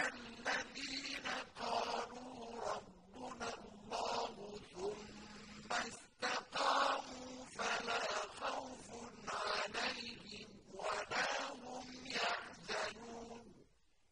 مِنَ